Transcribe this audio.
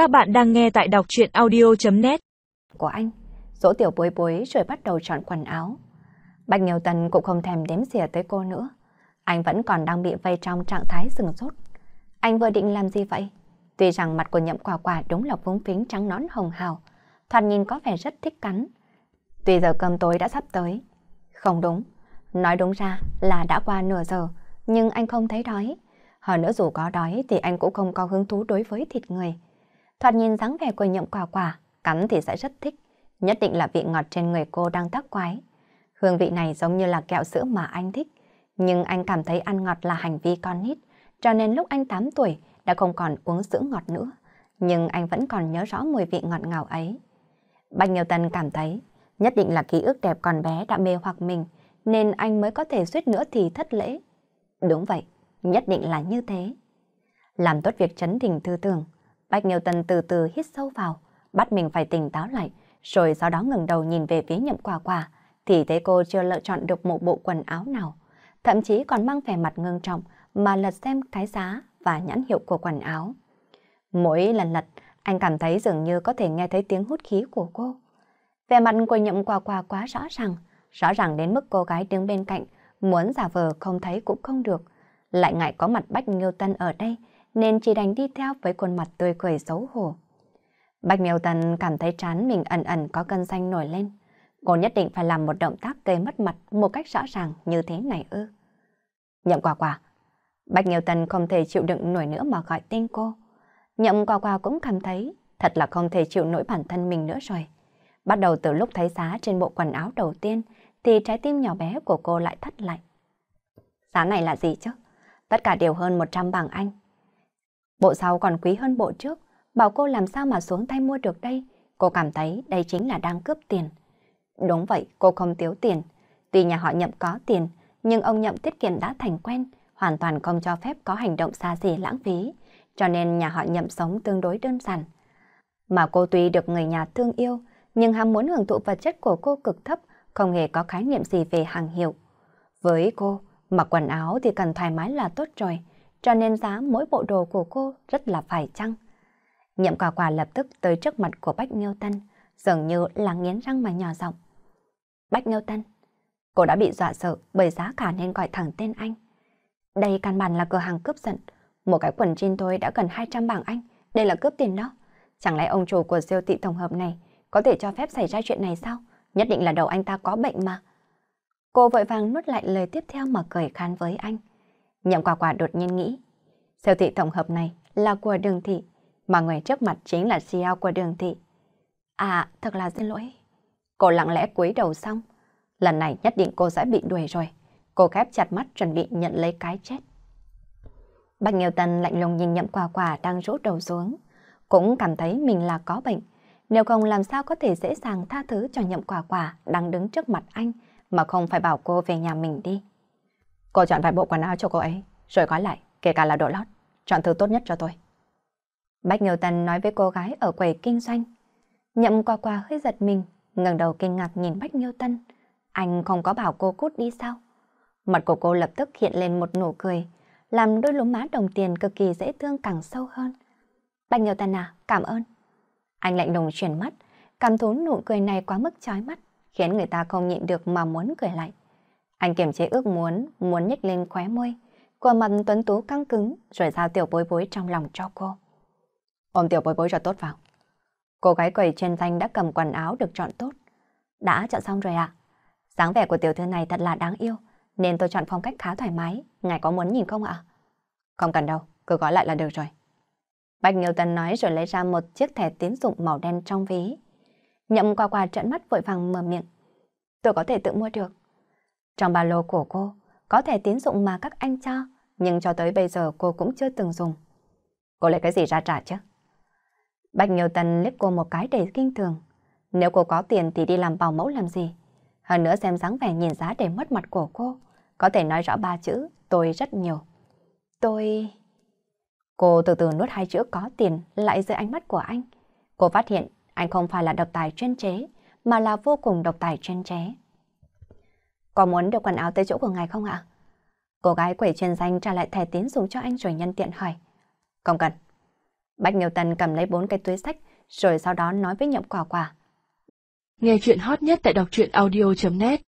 Các bạn đang nghe tại đọc chuyện audio.net Của anh, dỗ tiểu bối bối rồi bắt đầu chọn quần áo. Bạch Nhiều Tần cũng không thèm đếm xỉa tới cô nữa. Anh vẫn còn đang bị vây trong trạng thái sừng sốt. Anh vừa định làm gì vậy? Tuy rằng mặt của nhậm quả quả đúng là vúng phính trắng nón hồng hào, thoạt nhìn có vẻ rất thích cắn. Tuy giờ cơm tối đã sắp tới. Không đúng, nói đúng ra là đã qua nửa giờ, nhưng anh không thấy đói. Hơn nữa dù có đói thì anh cũng không có hứng thú đối với thịt người. Thoạt nhìn dáng vẻ của nhậm quả quả, cắn thì sẽ rất thích. Nhất định là vị ngọt trên người cô đang tác quái. Hương vị này giống như là kẹo sữa mà anh thích. Nhưng anh cảm thấy ăn ngọt là hành vi con nít. Cho nên lúc anh 8 tuổi đã không còn uống sữa ngọt nữa. Nhưng anh vẫn còn nhớ rõ mùi vị ngọt ngào ấy. Bạch Nhiều Tân cảm thấy nhất định là ký ức đẹp còn bé đã mê hoặc mình nên anh mới có thể suýt nữa thì thất lễ. Đúng vậy, nhất định là như thế. Làm tốt việc chấn định tư tưởng, Bách Nghiêu Tân từ từ hít sâu vào, bắt mình phải tỉnh táo lại, rồi sau đó ngừng đầu nhìn về phía nhậm quả quả, thì thấy cô chưa lựa chọn được một bộ quần áo nào. Thậm chí còn mang vẻ mặt ngưng trọng mà lật xem cái giá và nhãn hiệu của quần áo. Mỗi lần lật, anh cảm thấy dường như có thể nghe thấy tiếng hút khí của cô. Vẻ mặt của nhậm quả quả quá rõ ràng, rõ ràng đến mức cô gái đứng bên cạnh, muốn giả vờ không thấy cũng không được. Lại ngại có mặt Bách Nghiêu Tân ở đây, nên chỉ đành đi theo với khuôn mặt tươi cười xấu hổ. Bạch Miêu Tần cảm thấy trán mình ẩn ẩn có cơn xanh nổi lên. Cô nhất định phải làm một động tác gây mất mặt một cách rõ ràng như thế này ư. Nhậm quả quả. Bạch Miêu Tần không thể chịu đựng nổi nữa mà gọi tên cô. Nhậm quả quả cũng cảm thấy thật là không thể chịu nổi bản thân mình nữa rồi. Bắt đầu từ lúc thấy giá trên bộ quần áo đầu tiên, thì trái tim nhỏ bé của cô lại thắt lại. Giá này là gì chứ? Tất cả đều hơn 100 bảng Anh. Bộ sau còn quý hơn bộ trước, bảo cô làm sao mà xuống tay mua được đây. Cô cảm thấy đây chính là đang cướp tiền. Đúng vậy, cô không thiếu tiền. Tuy nhà họ nhậm có tiền, nhưng ông nhậm tiết kiệm đã thành quen, hoàn toàn không cho phép có hành động xa xỉ lãng phí, cho nên nhà họ nhậm sống tương đối đơn giản. Mà cô tuy được người nhà thương yêu, nhưng ham muốn hưởng thụ vật chất của cô cực thấp, không hề có khái niệm gì về hàng hiệu. Với cô, mặc quần áo thì cần thoải mái là tốt rồi, cho nên giá mỗi bộ đồ của cô rất là phải chăng. Nhậm quả quả lập tức tới trước mặt của Bách Nghiêu Tân, dường như là nghiến răng mà nhỏ giọng. Bách Nghiêu Tân, cô đã bị dọa sợ bởi giá cả nên gọi thẳng tên anh. Đây căn bản là cửa hàng cướp giận, một cái quần jean thôi đã gần 200 bảng anh, đây là cướp tiền đó. Chẳng lẽ ông chủ của siêu thị tổng hợp này có thể cho phép xảy ra chuyện này sao? Nhất định là đầu anh ta có bệnh mà. Cô vội vàng nuốt lại lời tiếp theo mà cười khan với anh. Nhậm quả quả đột nhiên nghĩ, siêu thị tổng hợp này là của đường thị, mà người trước mặt chính là CEO của đường thị. À, thật là xin lỗi. Cô lặng lẽ cúi đầu xong, lần này nhất định cô sẽ bị đuổi rồi. Cô khép chặt mắt chuẩn bị nhận lấy cái chết. Bạch Nghiêu Tân lạnh lùng nhìn nhậm quả quả đang rút đầu xuống, cũng cảm thấy mình là có bệnh. Nếu không làm sao có thể dễ dàng tha thứ cho nhậm quả quả đang đứng trước mặt anh mà không phải bảo cô về nhà mình đi. Cô chọn vài bộ quần áo cho cô ấy, rồi gói lại, kể cả là đồ lót. Chọn thứ tốt nhất cho tôi. Bách Nghiêu Tân nói với cô gái ở quầy kinh doanh. Nhậm qua qua hơi giật mình, ngẩng đầu kinh ngạc nhìn Bách Nghiêu Tân. Anh không có bảo cô cút đi sao? Mặt của cô lập tức hiện lên một nụ cười, làm đôi lúm má đồng tiền cực kỳ dễ thương càng sâu hơn. Bách Nghiêu Tân à, cảm ơn. Anh lạnh lùng chuyển mắt, cảm thú nụ cười này quá mức chói mắt, khiến người ta không nhịn được mà muốn cười lại. Anh kiềm chế ước muốn, muốn nhếch lên khóe môi, của mặt tuấn tú căng cứng rồi giao tiểu bối bối trong lòng cho cô. Ôm tiểu bối bối cho tốt vào. Cô gái quầy trên danh đã cầm quần áo được chọn tốt. Đã chọn xong rồi ạ. À? dáng vẻ của tiểu thư này thật là đáng yêu, nên tôi chọn phong cách khá thoải mái. Ngài có muốn nhìn không ạ? Không cần đâu, cứ gọi lại là được rồi. Bạch Nghiêu Tân nói rồi lấy ra một chiếc thẻ tín dụng màu đen trong ví. Nhậm qua qua trận mắt vội vàng mở miệng. Tôi có thể tự mua được. Trong ba lô của cô, có thể tín dụng mà các anh cho, nhưng cho tới bây giờ cô cũng chưa từng dùng. Cô lấy cái gì ra trả chứ? Bạch Nhiều Tần liếc cô một cái đầy kinh thường. Nếu cô có tiền thì đi làm bảo mẫu làm gì? Hơn nữa xem dáng vẻ nhìn giá để mất mặt của cô, có thể nói rõ ba chữ, tôi rất nhiều. Tôi... Cô từ từ nuốt hai chữ có tiền lại dưới ánh mắt của anh. Cô phát hiện anh không phải là độc tài chuyên chế, mà là vô cùng độc tài chuyên chế. Có muốn được quần áo tới chỗ của ngài không ạ? Cô gái quẩy chuyên danh trả lại thẻ tín dụng cho anh rồi nhân tiện hỏi. Không cần. Bạch Nghiêu Tần cầm lấy bốn cái túi sách, rồi sau đó nói với nhậm quả quả. Nghe chuyện hot nhất tại đọc truyện audio.net